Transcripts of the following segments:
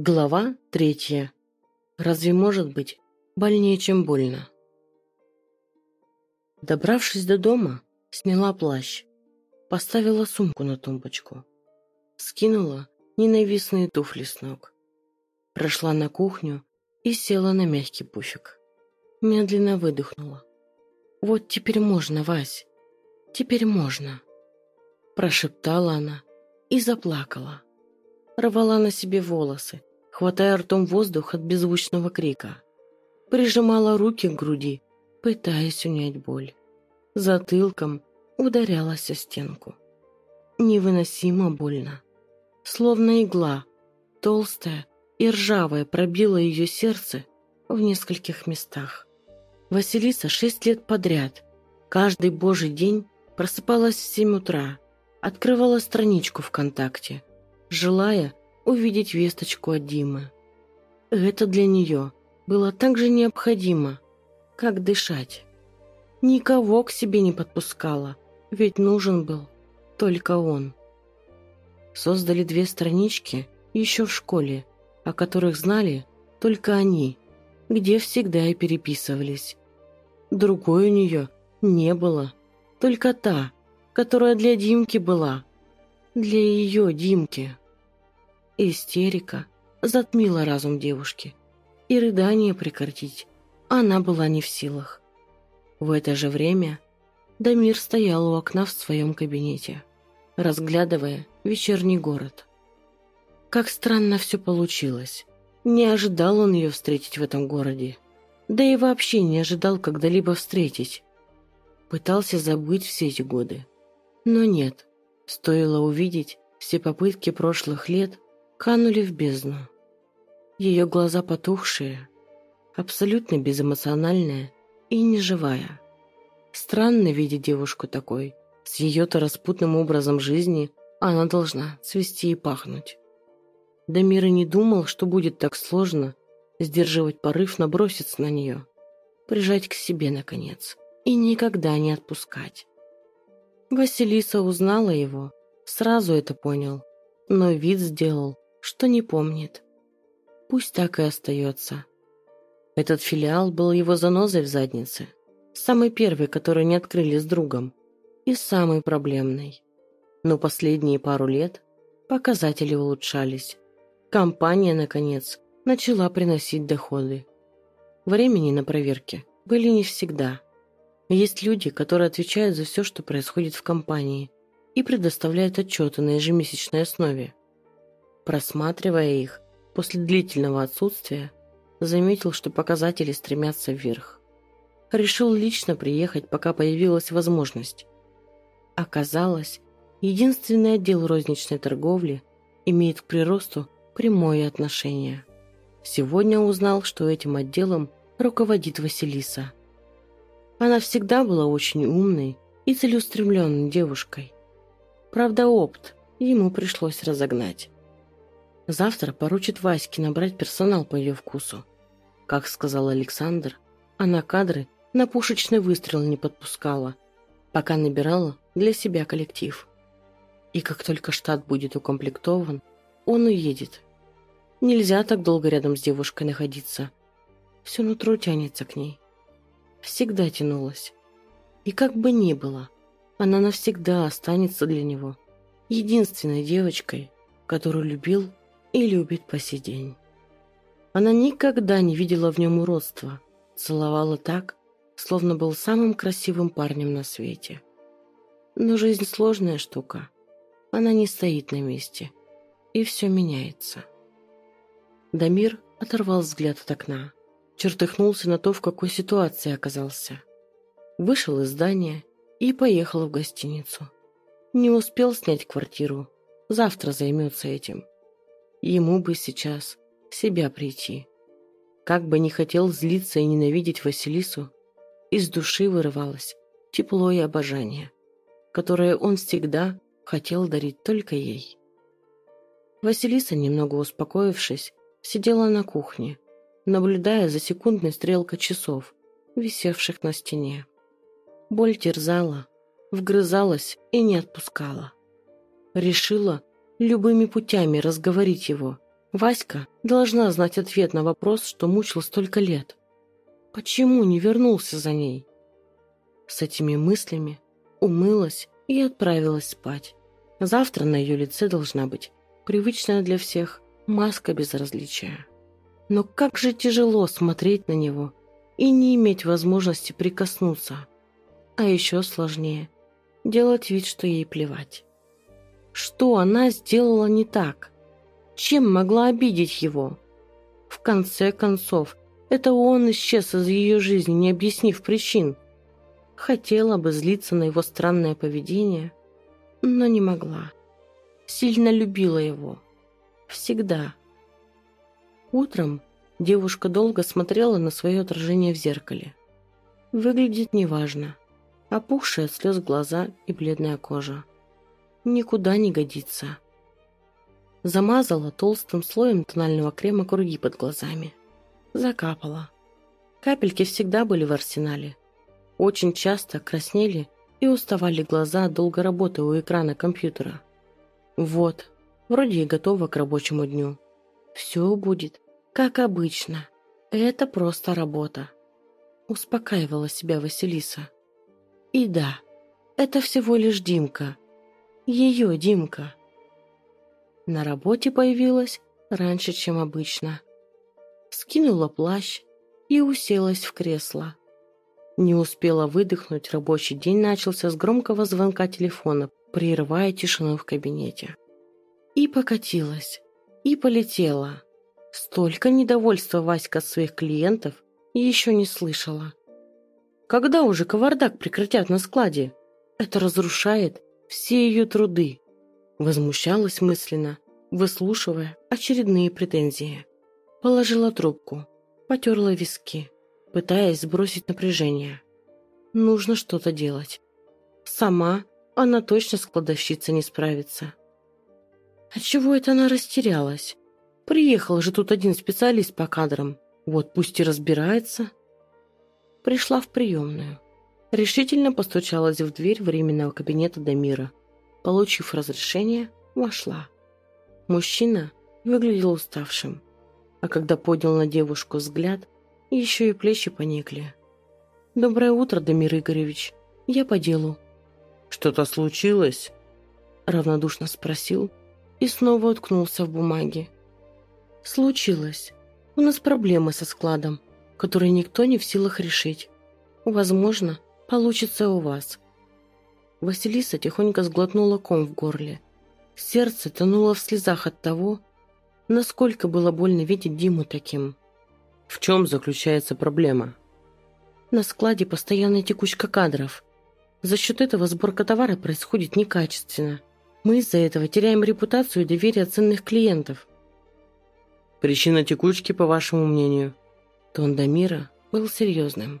Глава третья. Разве может быть больнее, чем больно? Добравшись до дома, сняла плащ, поставила сумку на тумбочку, скинула ненавистные туфли с ног, прошла на кухню и села на мягкий пуфик. Медленно выдохнула. «Вот теперь можно, Вась, теперь можно», прошептала она и заплакала. Рвала на себе волосы, хватая ртом воздух от беззвучного крика. Прижимала руки к груди, пытаясь унять боль. Затылком ударялась о стенку. Невыносимо больно. Словно игла, толстая и ржавая пробила ее сердце в нескольких местах. Василиса шесть лет подряд, каждый божий день просыпалась в семь утра, открывала страничку ВКонтакте, желая увидеть весточку от Димы. Это для нее было так же необходимо, как дышать. Никого к себе не подпускала, ведь нужен был только он. Создали две странички еще в школе, о которых знали только они, где всегда и переписывались. Другой у нее не было, только та, которая для Димки была, для ее Димки. Истерика затмила разум девушки. И рыдание прекратить она была не в силах. В это же время Дамир стоял у окна в своем кабинете, разглядывая вечерний город. Как странно все получилось. Не ожидал он ее встретить в этом городе. Да и вообще не ожидал когда-либо встретить. Пытался забыть все эти годы. Но нет, стоило увидеть все попытки прошлых лет канули в бездну. Ее глаза потухшие, абсолютно безэмоциональная и неживая. Странно видеть девушку такой. С ее-то распутным образом жизни она должна цвести и пахнуть. Дамир и не думал, что будет так сложно сдерживать порыв наброситься на нее, прижать к себе, наконец, и никогда не отпускать. Василиса узнала его, сразу это понял, но вид сделал, что не помнит. Пусть так и остается. Этот филиал был его занозой в заднице. Самый первый, который не открыли с другом. И самый проблемный. Но последние пару лет показатели улучшались. Компания, наконец, начала приносить доходы. Времени на проверки были не всегда. Есть люди, которые отвечают за все, что происходит в компании, и предоставляют отчеты на ежемесячной основе. Просматривая их после длительного отсутствия, заметил, что показатели стремятся вверх. Решил лично приехать, пока появилась возможность. Оказалось, единственный отдел розничной торговли имеет к приросту прямое отношение. Сегодня узнал, что этим отделом руководит Василиса. Она всегда была очень умной и целеустремленной девушкой. Правда, опт ему пришлось разогнать. Завтра поручит Ваське набрать персонал по ее вкусу. Как сказал Александр, она кадры на пушечный выстрел не подпускала, пока набирала для себя коллектив. И как только штат будет укомплектован, он уедет. Нельзя так долго рядом с девушкой находиться. Все нутро тянется к ней. Всегда тянулась. И как бы ни было, она навсегда останется для него единственной девочкой, которую любил и любит по сей день. Она никогда не видела в нем уродства, целовала так, словно был самым красивым парнем на свете. Но жизнь сложная штука. Она не стоит на месте. И все меняется. Дамир оторвал взгляд от окна. Чертыхнулся на то, в какой ситуации оказался. Вышел из здания и поехал в гостиницу. Не успел снять квартиру. Завтра займется этим. Ему бы сейчас себя прийти. Как бы не хотел злиться и ненавидеть Василису, из души вырывалось тепло и обожание, которое он всегда хотел дарить только ей. Василиса, немного успокоившись, сидела на кухне, наблюдая за секундной стрелкой часов, висевших на стене. Боль терзала, вгрызалась и не отпускала. Решила, любыми путями разговорить его, Васька должна знать ответ на вопрос, что мучил столько лет. Почему не вернулся за ней? С этими мыслями умылась и отправилась спать. Завтра на ее лице должна быть привычная для всех маска безразличия. Но как же тяжело смотреть на него и не иметь возможности прикоснуться. А еще сложнее – делать вид, что ей плевать. Что она сделала не так? Чем могла обидеть его? В конце концов, это он исчез из ее жизни, не объяснив причин. Хотела бы злиться на его странное поведение, но не могла. Сильно любила его. Всегда. Утром девушка долго смотрела на свое отражение в зеркале. Выглядит неважно. Опухшие от слез глаза и бледная кожа. Никуда не годится. Замазала толстым слоем тонального крема круги под глазами. Закапала. Капельки всегда были в арсенале. Очень часто краснели и уставали глаза долго работы у экрана компьютера. Вот, вроде и готова к рабочему дню. Все будет, как обычно. Это просто работа. Успокаивала себя Василиса. И да, это всего лишь Димка. Ее Димка. На работе появилась раньше, чем обычно. Скинула плащ и уселась в кресло. Не успела выдохнуть, рабочий день начался с громкого звонка телефона, прерывая тишину в кабинете. И покатилась, и полетела. Столько недовольства Васька от своих клиентов еще не слышала. Когда уже кавардак прекратят на складе? Это разрушает все ее труды. Возмущалась мысленно, выслушивая очередные претензии. Положила трубку, потерла виски, пытаясь сбросить напряжение. Нужно что-то делать. Сама она точно с кладовщицей не справится. Отчего это она растерялась? Приехал же тут один специалист по кадрам. Вот пусть и разбирается. Пришла в приемную. Решительно постучалась в дверь временного кабинета Дамира. Получив разрешение, вошла. Мужчина выглядел уставшим, а когда поднял на девушку взгляд, еще и плечи поникли. «Доброе утро, Дамир Игоревич. Я по делу». «Что-то случилось?» Равнодушно спросил и снова уткнулся в бумаги. «Случилось. У нас проблемы со складом, которые никто не в силах решить. Возможно, получится у вас». Василиса тихонько сглотнула ком в горле. Сердце тонуло в слезах от того, насколько было больно видеть Диму таким. В чем заключается проблема? На складе постоянная текучка кадров. За счет этого сборка товара происходит некачественно. Мы из-за этого теряем репутацию и доверие ценных клиентов. Причина текучки, по вашему мнению? Тон Дамира был серьезным.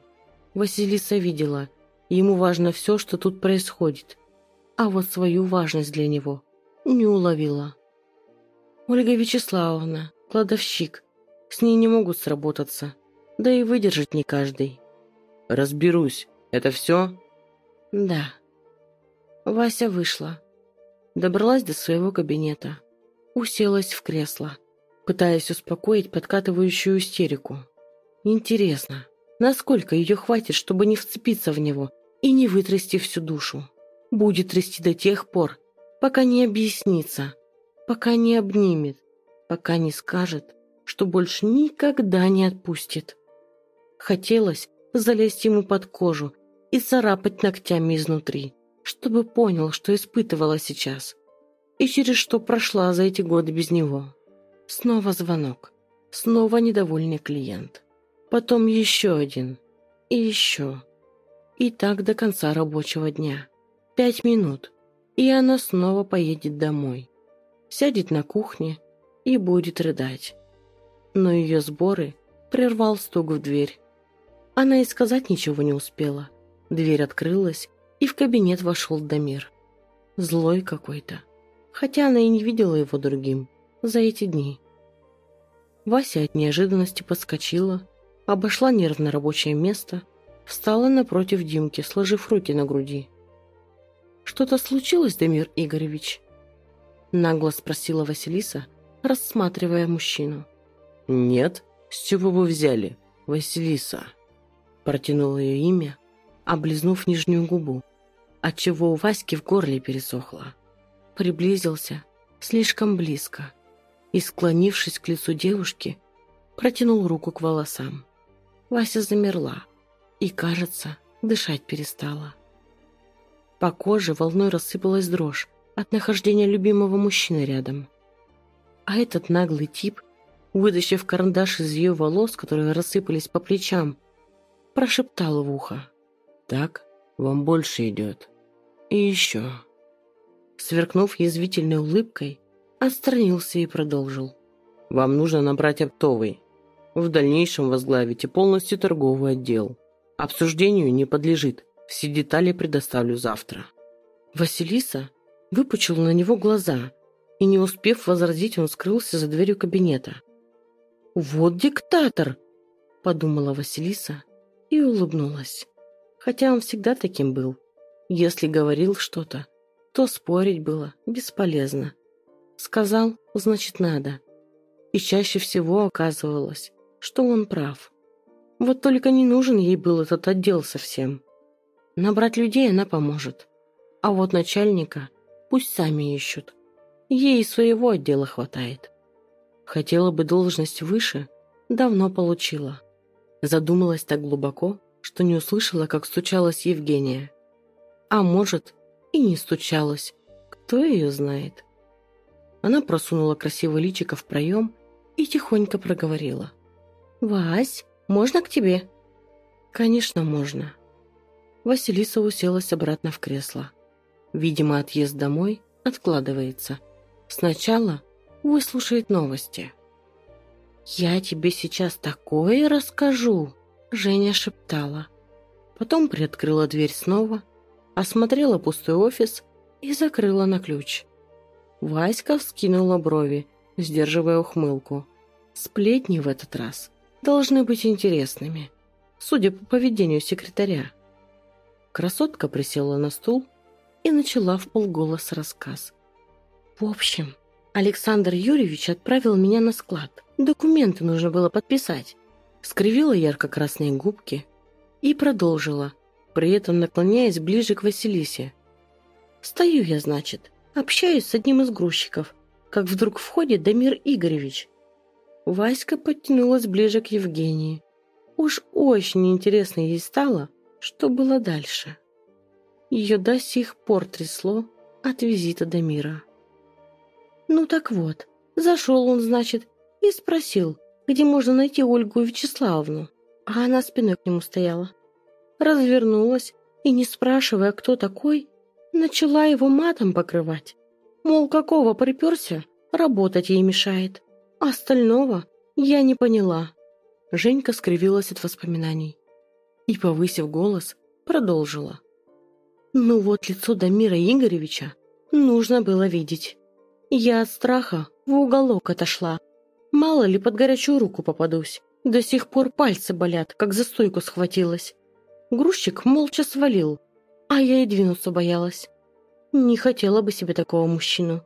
Василиса видела, ему важно все, что тут происходит. А вот свою важность для него не уловила. Ольга Вячеславовна, кладовщик, с ней не могут сработаться. Да и выдержать не каждый. Разберусь. Это все? Да. Вася вышла. Добралась до своего кабинета. Уселась в кресло, пытаясь успокоить подкатывающую истерику. Интересно, насколько ее хватит, чтобы не вцепиться в него и не вытрясти всю душу? Будет трясти до тех пор, пока не объяснится, пока не обнимет, пока не скажет, что больше никогда не отпустит. Хотелось залезть ему под кожу и царапать ногтями изнутри, чтобы понял, что испытывала сейчас и через что прошла за эти годы без него. Снова звонок, снова недовольный клиент, потом еще один и еще. И так до конца рабочего дня. Пять минут, и она снова поедет домой. Сядет на кухне и будет рыдать но ее сборы прервал стук в дверь. Она и сказать ничего не успела. Дверь открылась, и в кабинет вошел Дамир. Злой какой-то. Хотя она и не видела его другим за эти дни. Вася от неожиданности подскочила, обошла нервно рабочее место, встала напротив Димки, сложив руки на груди. «Что-то случилось, Дамир Игоревич?» Нагло спросила Василиса, рассматривая мужчину. «Нет? С чего вы взяли? Василиса?» Протянул ее имя, облизнув нижнюю губу, отчего у Васьки в горле пересохло. Приблизился слишком близко и, склонившись к лицу девушки, протянул руку к волосам. Вася замерла и, кажется, дышать перестала. По коже волной рассыпалась дрожь от нахождения любимого мужчины рядом. А этот наглый тип, вытащив карандаш из ее волос, которые рассыпались по плечам, прошептал в ухо. «Так вам больше идет. И еще». Сверкнув язвительной улыбкой, отстранился и продолжил. «Вам нужно набрать оптовый. В дальнейшем возглавите полностью торговый отдел. Обсуждению не подлежит. Все детали предоставлю завтра». Василиса выпучила на него глаза, и, не успев возразить, он скрылся за дверью кабинета. «Вот диктатор!» – подумала Василиса и улыбнулась. Хотя он всегда таким был. Если говорил что-то, то спорить было бесполезно. Сказал, значит надо. И чаще всего оказывалось, что он прав. Вот только не нужен ей был этот отдел совсем. Набрать людей она поможет. А вот начальника пусть сами ищут. Ей своего отдела хватает. Хотела бы должность выше, давно получила. Задумалась так глубоко, что не услышала, как стучалась Евгения. А может, и не стучалась. Кто ее знает? Она просунула красивое личико в проем и тихонько проговорила. «Вась, можно к тебе?» «Конечно, можно». Василиса уселась обратно в кресло. Видимо, отъезд домой откладывается. Сначала выслушает новости. «Я тебе сейчас такое расскажу!» Женя шептала. Потом приоткрыла дверь снова, осмотрела пустой офис и закрыла на ключ. Васька вскинула брови, сдерживая ухмылку. Сплетни в этот раз должны быть интересными, судя по поведению секретаря. Красотка присела на стул и начала в полголоса рассказ. В общем, Александр Юрьевич отправил меня на склад. Документы нужно было подписать. Скривила ярко-красные губки и продолжила, при этом наклоняясь ближе к Василисе. Стою я, значит, общаюсь с одним из грузчиков, как вдруг входит Дамир Игоревич. Васька подтянулась ближе к Евгении. Уж очень интересно ей стало, что было дальше. Ее до сих пор трясло от визита Дамира. Ну так вот, зашел он, значит, и спросил, где можно найти Ольгу Вячеславовну, а она спиной к нему стояла. Развернулась и, не спрашивая, кто такой, начала его матом покрывать. Мол, какого приперся, работать ей мешает. Остального я не поняла. Женька скривилась от воспоминаний и, повысив голос, продолжила. Ну вот лицо Дамира Игоревича нужно было видеть. Я от страха в уголок отошла. Мало ли под горячую руку попадусь. До сих пор пальцы болят, как за стойку схватилась. Грузчик молча свалил, а я и двинуться боялась. Не хотела бы себе такого мужчину.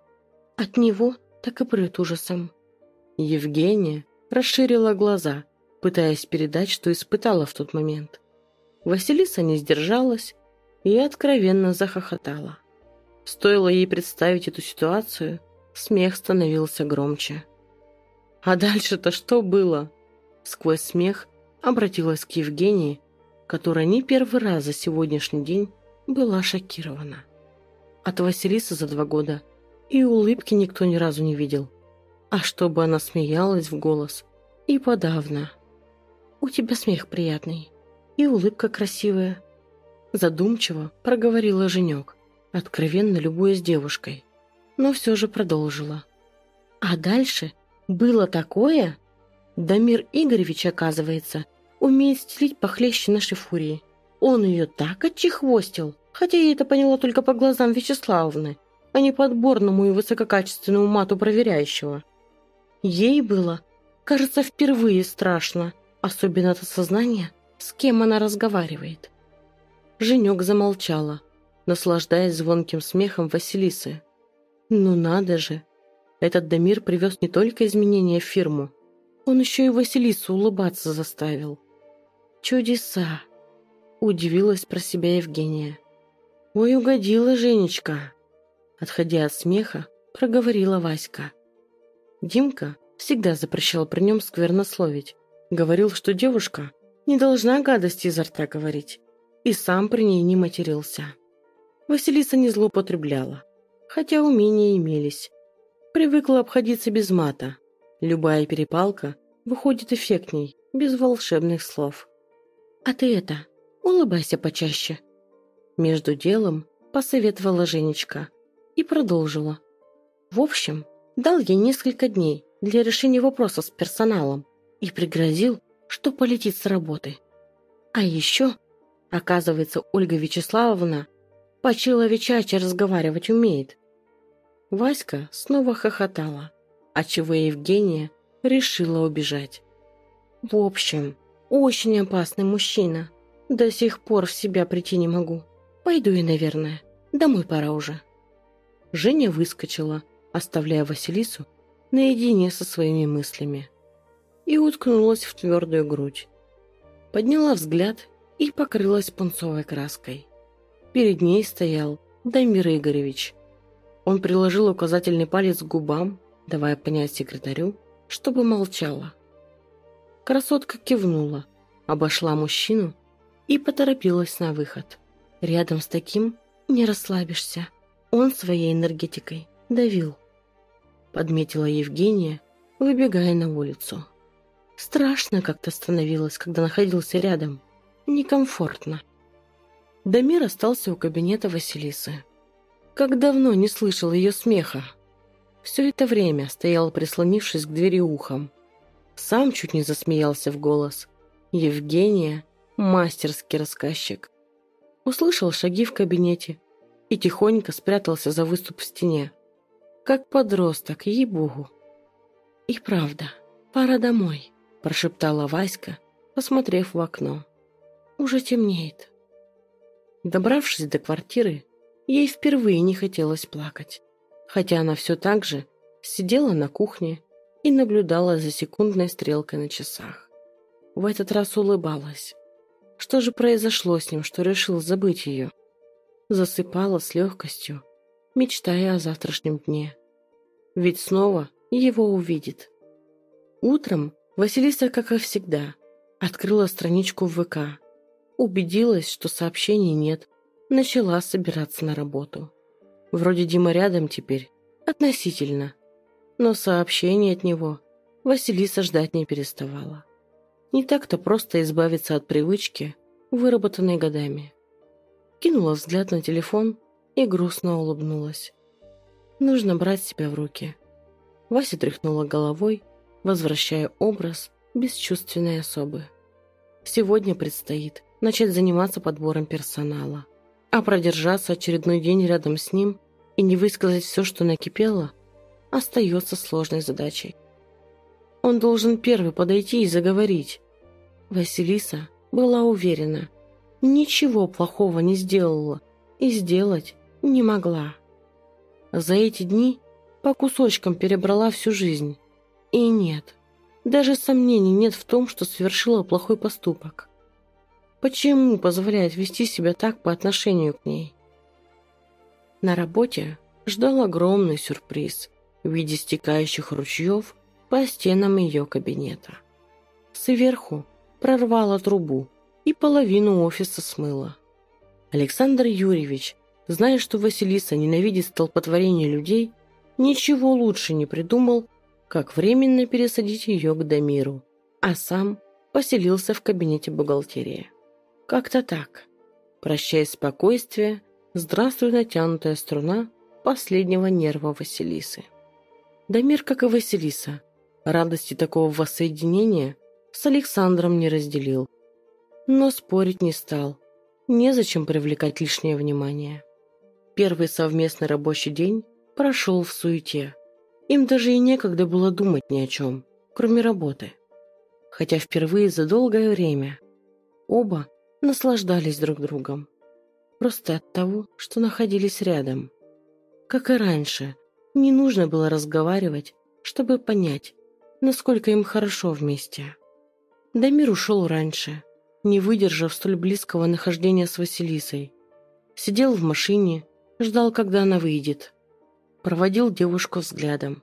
От него так и прет ужасом. Евгения расширила глаза, пытаясь передать, что испытала в тот момент. Василиса не сдержалась и откровенно захохотала. Стоило ей представить эту ситуацию, смех становился громче. А дальше-то что было? Сквозь смех обратилась к Евгении, которая не первый раз за сегодняшний день была шокирована. От Василисы за два года и улыбки никто ни разу не видел. А чтобы она смеялась в голос, и подавно. «У тебя смех приятный, и улыбка красивая», задумчиво проговорила Женек, откровенно любуясь девушкой, но все же продолжила. А дальше было такое? Дамир Игоревич, оказывается, умеет стелить похлеще нашей фурии. Он ее так отчехвостил, хотя я это поняла только по глазам Вячеславовны, а не подборному и высококачественному мату проверяющего. Ей было, кажется, впервые страшно, особенно от осознания, с кем она разговаривает. Женек замолчала, наслаждаясь звонким смехом Василисы. «Ну надо же! Этот Дамир привез не только изменения в фирму, он еще и Василису улыбаться заставил. Чудеса! Удивилась про себя Евгения. «Ой, угодила Женечка!» Отходя от смеха, проговорила Васька. Димка всегда запрещал при нем сквернословить. Говорил, что девушка не должна гадости изо рта говорить. И сам при ней не матерился. Василиса не злоупотребляла, хотя умения имелись. Привыкла обходиться без мата. Любая перепалка выходит эффектней, без волшебных слов. «А ты это, улыбайся почаще». Между делом посоветовала Женечка и продолжила. В общем, дал ей несколько дней для решения вопроса с персоналом и пригрозил, что полетит с работы. А еще, оказывается, Ольга Вячеславовна по-человечачьи разговаривать умеет. Васька снова хохотала, отчего Евгения решила убежать. В общем, очень опасный мужчина. До сих пор в себя прийти не могу. Пойду я, наверное. Домой пора уже. Женя выскочила, оставляя Василису наедине со своими мыслями, и уткнулась в твердую грудь. Подняла взгляд и покрылась пунцовой краской. Перед ней стоял Дамир Игоревич. Он приложил указательный палец к губам, давая понять секретарю, чтобы молчала. Красотка кивнула, обошла мужчину и поторопилась на выход. Рядом с таким не расслабишься. Он своей энергетикой давил подметила Евгения, выбегая на улицу. Страшно как-то становилось, когда находился рядом. Некомфортно. Дамир остался у кабинета Василисы. Как давно не слышал ее смеха. Все это время стоял, прислонившись к двери ухом. Сам чуть не засмеялся в голос. Евгения – мастерский рассказчик. Услышал шаги в кабинете и тихонько спрятался за выступ в стене. Как подросток, ей-богу. И правда, пора домой, прошептала Васька, посмотрев в окно. Уже темнеет. Добравшись до квартиры, ей впервые не хотелось плакать, хотя она все так же сидела на кухне и наблюдала за секундной стрелкой на часах. В этот раз улыбалась. Что же произошло с ним, что решил забыть ее? Засыпала с легкостью, мечтая о завтрашнем дне. Ведь снова его увидит. Утром Василиса, как и всегда, открыла страничку в ВК, убедилась, что сообщений нет, начала собираться на работу. Вроде Дима рядом теперь, относительно, но сообщений от него Василиса ждать не переставала. Не так-то просто избавиться от привычки, выработанной годами. Кинула взгляд на телефон и грустно улыбнулась. Нужно брать себя в руки. Вася тряхнула головой, возвращая образ бесчувственной особы. Сегодня предстоит начать заниматься подбором персонала. А продержаться очередной день рядом с ним и не высказать все, что накипело, остается сложной задачей. Он должен первый подойти и заговорить. Василиса была уверена, ничего плохого не сделала и сделать не могла. За эти дни по кусочкам перебрала всю жизнь. И нет, даже сомнений нет в том, что совершила плохой поступок. Почему позволяет вести себя так по отношению к ней? На работе ждал огромный сюрприз в виде стекающих ручьев по стенам ее кабинета. Сверху прорвала трубу и половину офиса смыла. Александр Юрьевич Зная, что Василиса ненавидит столпотворение людей, ничего лучше не придумал, как временно пересадить ее к Дамиру, а сам поселился в кабинете бухгалтерии. Как-то так. Прощай спокойствие, здравствуй натянутая струна последнего нерва Василисы. Дамир, как и Василиса, радости такого воссоединения с Александром не разделил. Но спорить не стал. Незачем привлекать лишнее внимание. Первый совместный рабочий день прошел в суете. Им даже и некогда было думать ни о чем, кроме работы. Хотя впервые за долгое время оба наслаждались друг другом. Просто от того, что находились рядом. Как и раньше, Не нужно было разговаривать, чтобы понять, насколько им хорошо вместе. Дамир ушел раньше, не выдержав столь близкого нахождения с Василисой. Сидел в машине, ждал, когда она выйдет. Проводил девушку взглядом.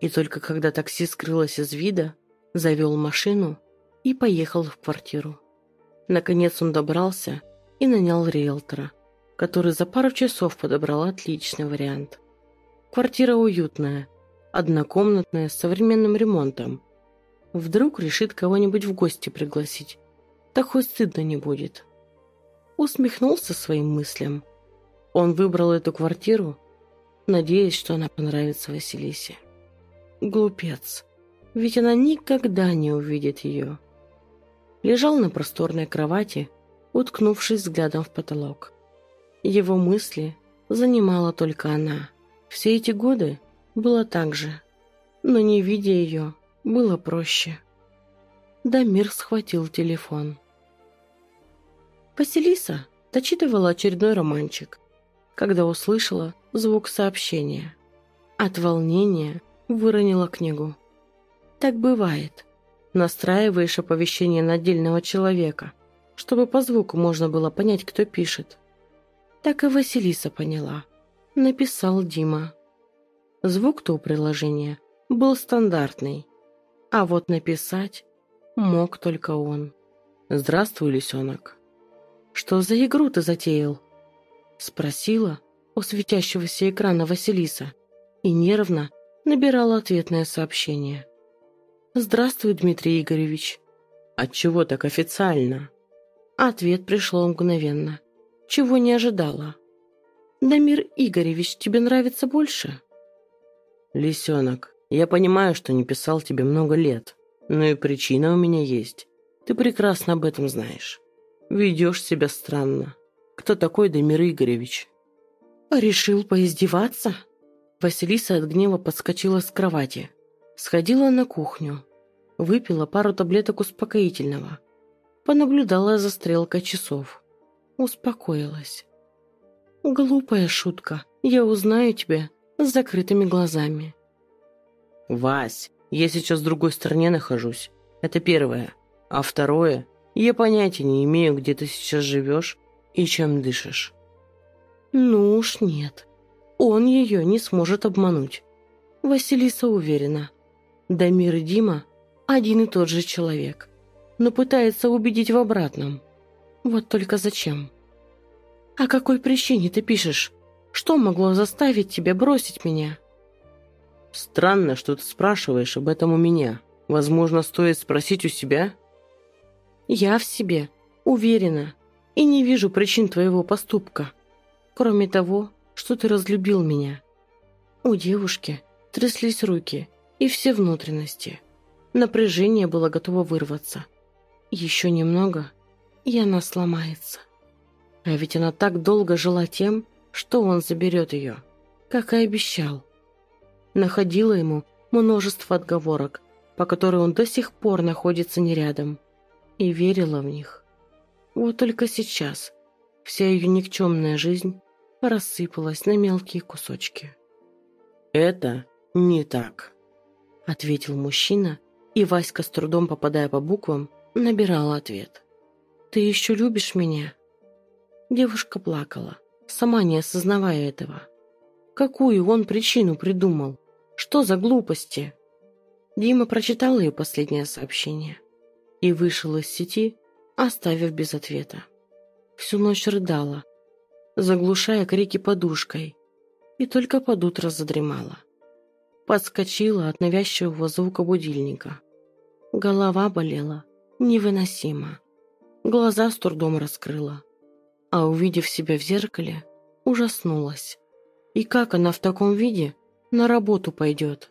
И только когда такси скрылось из вида, завел машину и поехал в квартиру. Наконец он добрался и нанял риэлтора, который за пару часов подобрал отличный вариант. Квартира уютная, однокомнатная с современным ремонтом. Вдруг решит кого-нибудь в гости пригласить, так хоть стыдно не будет. Усмехнулся своим мыслям. Он выбрал эту квартиру, надеясь, что она понравится Василисе. Глупец, ведь она никогда не увидит ее лежал на просторной кровати, уткнувшись взглядом в потолок. Его мысли занимала только она. Все эти годы было так же, но не видя ее, было проще. Дамир схватил телефон. Василиса дочитывала очередной романчик, когда услышала звук сообщения. От волнения выронила книгу. Так бывает – Настраиваешь оповещение на отдельного человека, чтобы по звуку можно было понять, кто пишет. Так и Василиса поняла. Написал Дима. Звук-то у приложения был стандартный, а вот написать мог только он. «Здравствуй, лисенок». «Что за игру ты затеял?» Спросила у светящегося экрана Василиса и нервно набирала ответное сообщение. «Здравствуй, Дмитрий Игоревич». «Отчего так официально?» Ответ пришел мгновенно. Чего не ожидала. «Дамир Игоревич, тебе нравится больше?» «Лисенок, я понимаю, что не писал тебе много лет, но и причина у меня есть. Ты прекрасно об этом знаешь. Ведешь себя странно. Кто такой Дамир Игоревич?» «Решил поиздеваться?» Василиса от гнева подскочила с кровати. Сходила на кухню, выпила пару таблеток успокоительного, понаблюдала за стрелкой часов. Успокоилась. «Глупая шутка. Я узнаю тебя с закрытыми глазами». «Вась, я сейчас в другой стране нахожусь. Это первое. А второе, я понятия не имею, где ты сейчас живешь и чем дышишь». «Ну уж нет. Он ее не сможет обмануть». Василиса уверена, Дамир и Дима – один и тот же человек, но пытается убедить в обратном. Вот только зачем? «О какой причине ты пишешь? Что могло заставить тебя бросить меня?» «Странно, что ты спрашиваешь об этом у меня. Возможно, стоит спросить у себя?» «Я в себе, уверена, и не вижу причин твоего поступка, кроме того, что ты разлюбил меня». У девушки тряслись руки – и все внутренности. Напряжение было готово вырваться. Еще немного, и она сломается. А ведь она так долго жила тем, что он заберет ее, как и обещал. Находила ему множество отговорок, по которым он до сих пор находится не рядом, и верила в них. Вот только сейчас вся ее никчемная жизнь рассыпалась на мелкие кусочки. «Это не так», — ответил мужчина, и Васька, с трудом попадая по буквам, набирала ответ. «Ты еще любишь меня?» Девушка плакала, сама не осознавая этого. Какую он причину придумал? Что за глупости? Дима прочитал ее последнее сообщение и вышел из сети, оставив без ответа. Всю ночь рыдала, заглушая крики подушкой, и только под утро задремала. Подскочила от навязчивого звука будильника. Голова болела невыносимо. Глаза с трудом раскрыла. А увидев себя в зеркале, ужаснулась. И как она в таком виде на работу пойдет?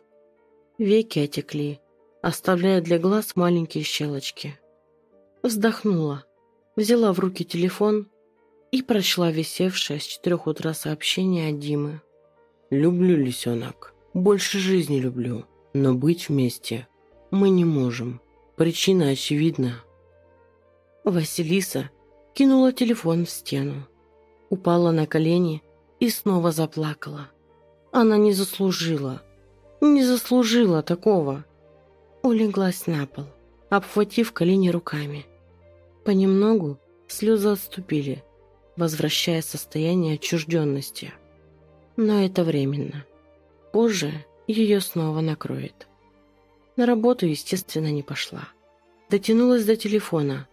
Веки отекли, оставляя для глаз маленькие щелочки. Вздохнула, взяла в руки телефон и прочла висевшее с четырех утра сообщение от Димы. «Люблю лисенок. Больше жизни люблю, но быть вместе мы не можем. Причина очевидна. Василиса кинула телефон в стену, упала на колени и снова заплакала. Она не заслужила. Не заслужила такого. Улеглась на пол, обхватив колени руками. Понемногу слезы отступили, возвращая состояние отчужденности. Но это временно. Позже ее снова накроет. На работу, естественно, не пошла. Дотянулась до телефона,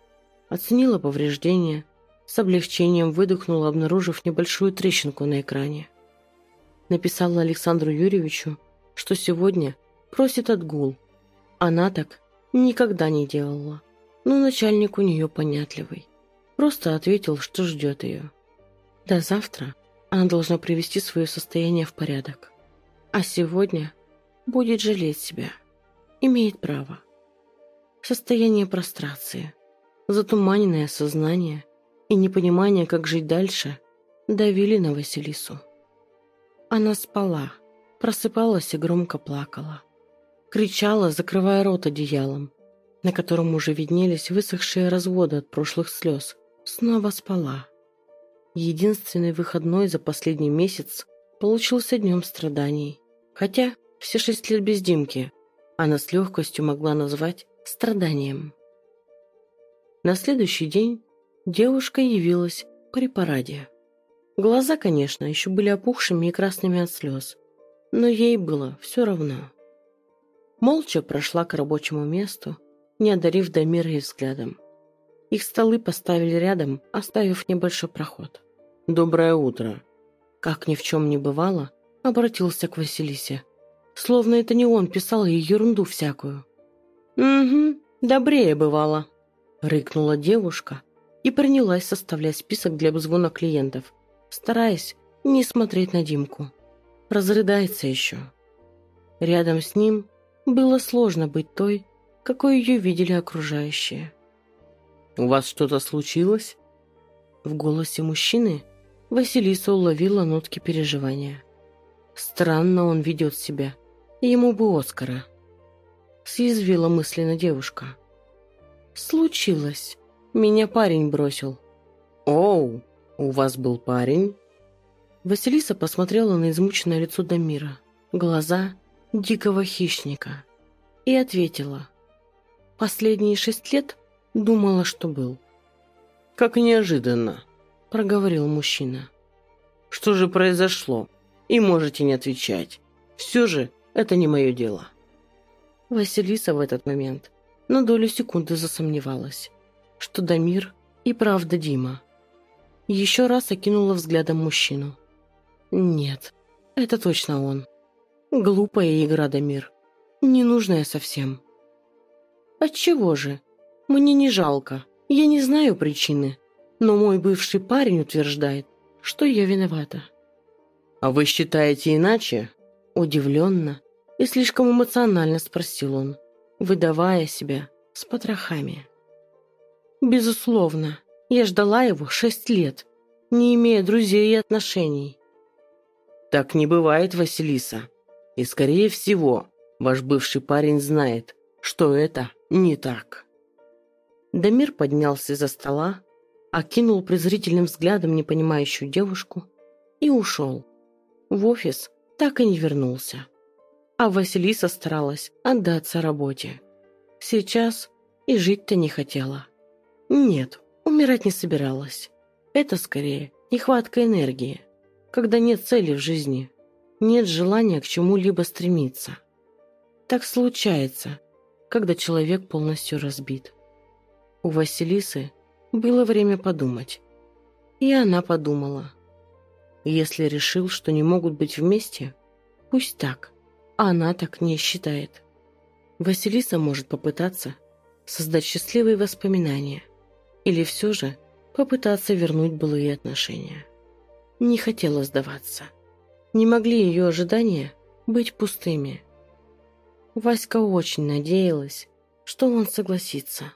оценила повреждения, с облегчением выдохнула, обнаружив небольшую трещинку на экране. Написала Александру Юрьевичу, что сегодня просит отгул. Она так никогда не делала, но начальник у нее понятливый. Просто ответил, что ждет ее. До завтра она должна привести свое состояние в порядок. А сегодня будет жалеть себя. Имеет право. Состояние прострации, затуманенное сознание и непонимание, как жить дальше, давили на Василису. Она спала, просыпалась и громко плакала. Кричала, закрывая рот одеялом, на котором уже виднелись высохшие разводы от прошлых слез. Снова спала. Единственный выходной за последний месяц получился днем страданий. Хотя все шесть лет без Димки она с легкостью могла назвать страданием. На следующий день девушка явилась при параде. Глаза, конечно, еще были опухшими и красными от слез, но ей было все равно. Молча прошла к рабочему месту, не одарив Дамира и взглядом. Их столы поставили рядом, оставив небольшой проход. «Доброе утро!» Как ни в чем не бывало, обратился к Василисе. Словно это не он писал ей ерунду всякую. «Угу, добрее бывало», — рыкнула девушка и принялась составлять список для обзвона клиентов, стараясь не смотреть на Димку. Разрыдается еще. Рядом с ним было сложно быть той, какой ее видели окружающие. «У вас что-то случилось?» В голосе мужчины Василиса уловила нотки переживания. Странно он ведет себя. Ему бы Оскара. Съязвила мысленно девушка. Случилось. Меня парень бросил. Оу, у вас был парень? Василиса посмотрела на измученное лицо Дамира, глаза дикого хищника, и ответила. Последние шесть лет думала, что был. «Как неожиданно», — проговорил мужчина. «Что же произошло? И можете не отвечать. Все же это не мое дело». Василиса в этот момент на долю секунды засомневалась, что Дамир и правда Дима. Еще раз окинула взглядом мужчину. Нет, это точно он. Глупая игра, Дамир. Ненужная совсем. Отчего же? Мне не жалко. Я не знаю причины. Но мой бывший парень утверждает, что я виновата. «А вы считаете иначе?» Удивленно и слишком эмоционально спросил он, выдавая себя с потрохами. Безусловно, я ждала его шесть лет, не имея друзей и отношений. Так не бывает, Василиса. И, скорее всего, ваш бывший парень знает, что это не так. Дамир поднялся из-за стола, окинул презрительным взглядом непонимающую девушку и ушел. В офис так и не вернулся а Василиса старалась отдаться работе. Сейчас и жить-то не хотела. Нет, умирать не собиралась. Это скорее нехватка энергии, когда нет цели в жизни, нет желания к чему-либо стремиться. Так случается, когда человек полностью разбит. У Василисы было время подумать. И она подумала. Если решил, что не могут быть вместе, пусть так – она так не считает. Василиса может попытаться создать счастливые воспоминания или все же попытаться вернуть былые отношения. Не хотела сдаваться. Не могли ее ожидания быть пустыми. Васька очень надеялась, что он согласится.